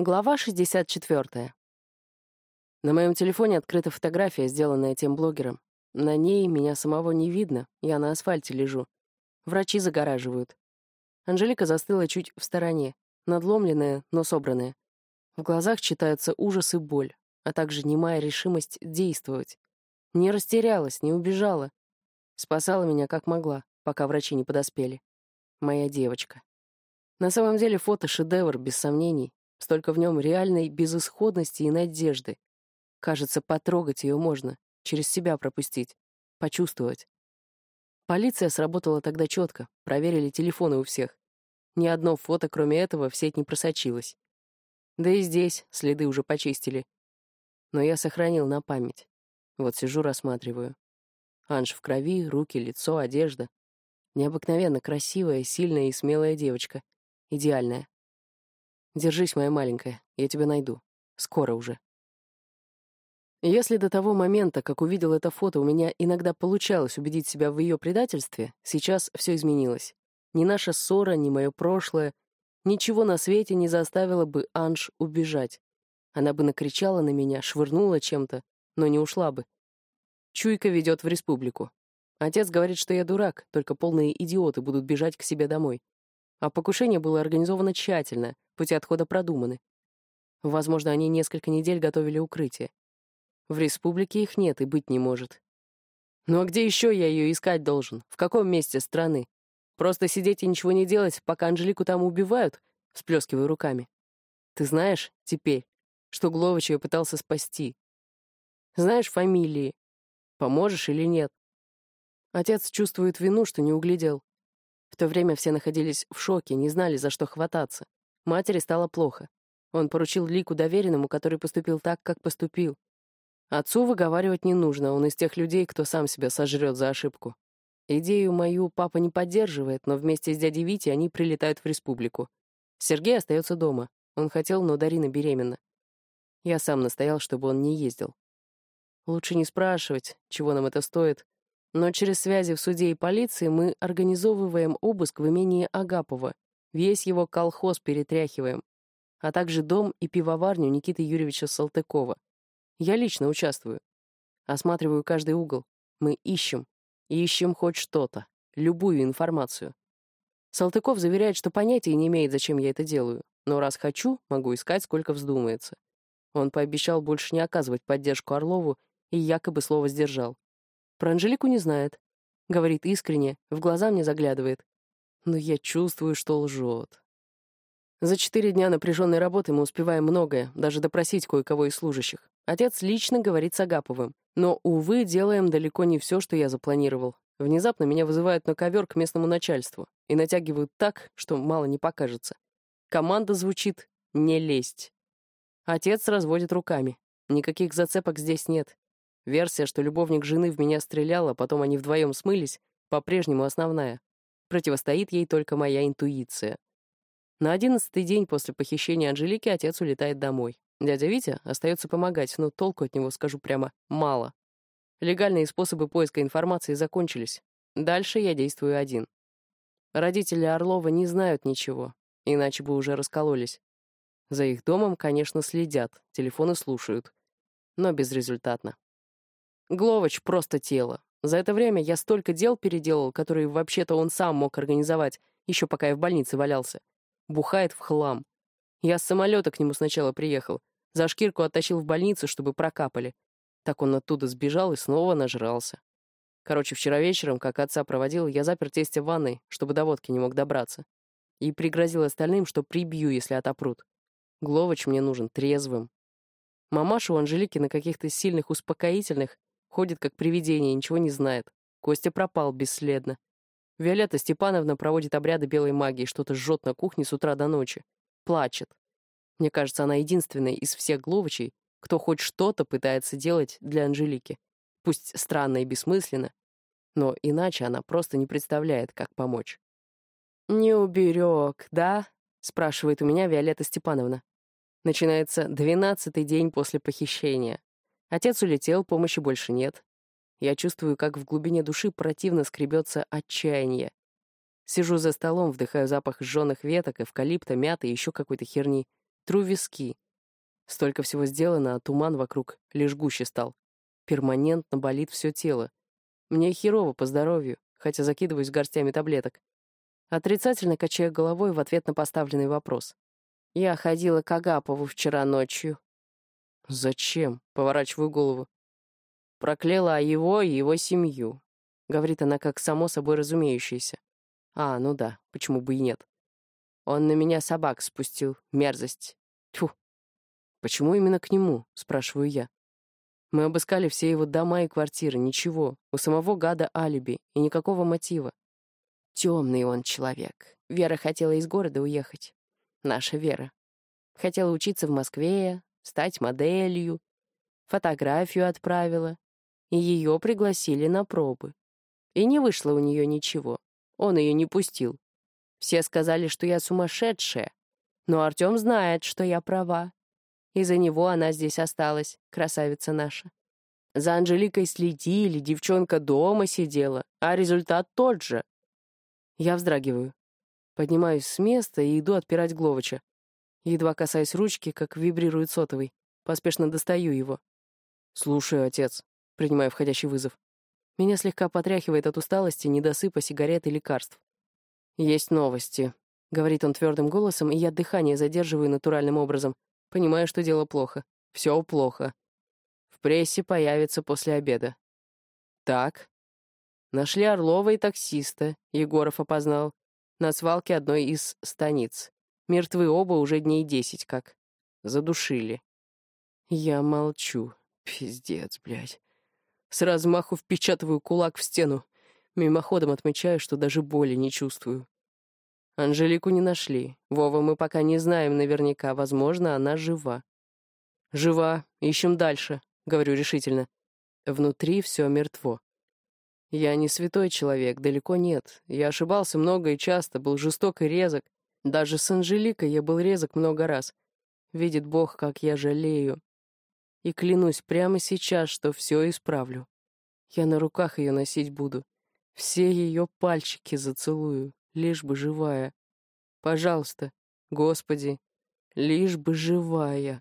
Глава 64. На моем телефоне открыта фотография, сделанная тем блогером. На ней меня самого не видно, я на асфальте лежу. Врачи загораживают. Анжелика застыла чуть в стороне, надломленная, но собранная. В глазах читаются ужас и боль, а также немая решимость действовать. Не растерялась, не убежала. Спасала меня как могла, пока врачи не подоспели. Моя девочка. На самом деле фото — шедевр, без сомнений, Столько в нем реальной безысходности и надежды. Кажется, потрогать ее можно, через себя пропустить, почувствовать. Полиция сработала тогда четко, проверили телефоны у всех. Ни одно фото, кроме этого, в сеть не просочилось. Да и здесь следы уже почистили. Но я сохранил на память. Вот сижу, рассматриваю. Анж в крови, руки, лицо, одежда. Необыкновенно красивая, сильная и смелая девочка. Идеальная. Держись, моя маленькая, я тебя найду. Скоро уже. Если до того момента, как увидел это фото, у меня иногда получалось убедить себя в ее предательстве, сейчас все изменилось. Ни наша ссора, ни мое прошлое, ничего на свете не заставило бы Анж убежать. Она бы накричала на меня, швырнула чем-то, но не ушла бы. Чуйка ведет в республику. Отец говорит, что я дурак, только полные идиоты будут бежать к себе домой. А покушение было организовано тщательно, пути отхода продуманы. Возможно, они несколько недель готовили укрытие. В республике их нет и быть не может. Ну а где еще я ее искать должен? В каком месте страны? Просто сидеть и ничего не делать, пока Анжелику там убивают? Всплескиваю руками. Ты знаешь теперь, что Глович ее пытался спасти? Знаешь фамилии? Поможешь или нет? Отец чувствует вину, что не углядел. В то время все находились в шоке, не знали, за что хвататься. Матери стало плохо. Он поручил Лику доверенному, который поступил так, как поступил. Отцу выговаривать не нужно, он из тех людей, кто сам себя сожрет за ошибку. Идею мою папа не поддерживает, но вместе с дядей Витей они прилетают в республику. Сергей остается дома. Он хотел, но Дарина беременна. Я сам настоял, чтобы он не ездил. Лучше не спрашивать, чего нам это стоит, но через связи в суде и полиции мы организовываем обыск в имении Агапова, весь его колхоз перетряхиваем, а также дом и пивоварню Никиты Юрьевича Салтыкова. Я лично участвую. Осматриваю каждый угол. Мы ищем. Ищем хоть что-то, любую информацию. Салтыков заверяет, что понятия не имеет, зачем я это делаю, но раз хочу, могу искать, сколько вздумается. Он пообещал больше не оказывать поддержку Орлову и якобы слово сдержал. Про Анжелику не знает. Говорит искренне, в глаза мне заглядывает. Но я чувствую, что лжет. За четыре дня напряженной работы мы успеваем многое, даже допросить кое-кого из служащих. Отец лично говорит с Агаповым. Но, увы, делаем далеко не все, что я запланировал. Внезапно меня вызывают на ковер к местному начальству и натягивают так, что мало не покажется. Команда звучит «не лезть». Отец разводит руками. Никаких зацепок здесь нет. Версия, что любовник жены в меня стрелял, а потом они вдвоем смылись, по-прежнему основная. Противостоит ей только моя интуиция. На одиннадцатый день после похищения Анжелики отец улетает домой. Дядя Витя остается помогать, но толку от него, скажу прямо, мало. Легальные способы поиска информации закончились. Дальше я действую один. Родители Орлова не знают ничего, иначе бы уже раскололись. За их домом, конечно, следят, телефоны слушают, но безрезультатно. Гловач — просто тело. За это время я столько дел переделал, которые вообще-то он сам мог организовать, еще пока я в больнице валялся. Бухает в хлам. Я с самолета к нему сначала приехал. За шкирку оттащил в больницу, чтобы прокапали. Так он оттуда сбежал и снова нажрался. Короче, вчера вечером, как отца проводил, я запер тестя в ванной, чтобы до водки не мог добраться. И пригрозил остальным, что прибью, если отопрут. Гловач мне нужен трезвым. Мамаша у Анжелики на каких-то сильных успокоительных Ходит как привидение, ничего не знает. Костя пропал бесследно. Виолетта Степановна проводит обряды белой магии, что-то жжет на кухне с утра до ночи. Плачет. Мне кажется, она единственная из всех гловочей, кто хоть что-то пытается делать для Анжелики. Пусть странно и бессмысленно, но иначе она просто не представляет, как помочь. «Не уберег, да?» — спрашивает у меня Виолетта Степановна. Начинается двенадцатый день после похищения. Отец улетел, помощи больше нет. Я чувствую, как в глубине души противно скребется отчаяние. Сижу за столом, вдыхаю запах сжёных веток, эвкалипта, мяты и еще какой-то херни. Тру виски. Столько всего сделано, а туман вокруг лишь гуще стал. Перманентно болит все тело. Мне херово по здоровью, хотя закидываюсь горстями таблеток. Отрицательно качаю головой в ответ на поставленный вопрос. Я ходила к Агапову вчера ночью. «Зачем?» — поворачиваю голову. Проклела его и его семью. Говорит она как само собой разумеющееся. А, ну да, почему бы и нет. Он на меня собак спустил. Мерзость. Тьфу. Почему именно к нему? Спрашиваю я. Мы обыскали все его дома и квартиры. Ничего. У самого гада алиби. И никакого мотива. Темный он человек. Вера хотела из города уехать. Наша Вера. Хотела учиться в Москве, стать моделью. Фотографию отправила. И ее пригласили на пробы. И не вышло у нее ничего. Он ее не пустил. Все сказали, что я сумасшедшая. Но Артем знает, что я права. Из-за него она здесь осталась, красавица наша. За Анжеликой следили, девчонка дома сидела, а результат тот же. Я вздрагиваю. Поднимаюсь с места и иду отпирать Гловача. Едва касаясь ручки, как вибрирует сотовый. Поспешно достаю его. «Слушаю, отец», — принимаю входящий вызов. Меня слегка потряхивает от усталости, недосыпа, сигарет и лекарств. «Есть новости», — говорит он твердым голосом, и я дыхание задерживаю натуральным образом. Понимаю, что дело плохо. Все плохо. В прессе появится после обеда. Так. Нашли Орлова и таксиста, Егоров опознал, на свалке одной из станиц. Мертвы оба уже дней десять как. Задушили. Я молчу. Пиздец, блядь. С размаху впечатываю кулак в стену. Мимоходом отмечаю, что даже боли не чувствую. Анжелику не нашли. Вова мы пока не знаем наверняка. Возможно, она жива. Жива. Ищем дальше, говорю решительно. Внутри все мертво. Я не святой человек, далеко нет. Я ошибался много и часто, был жесток и резок. Даже с Анжеликой я был резок много раз. Видит Бог, как я жалею и клянусь прямо сейчас, что все исправлю. Я на руках ее носить буду. Все ее пальчики зацелую, лишь бы живая. Пожалуйста, Господи, лишь бы живая.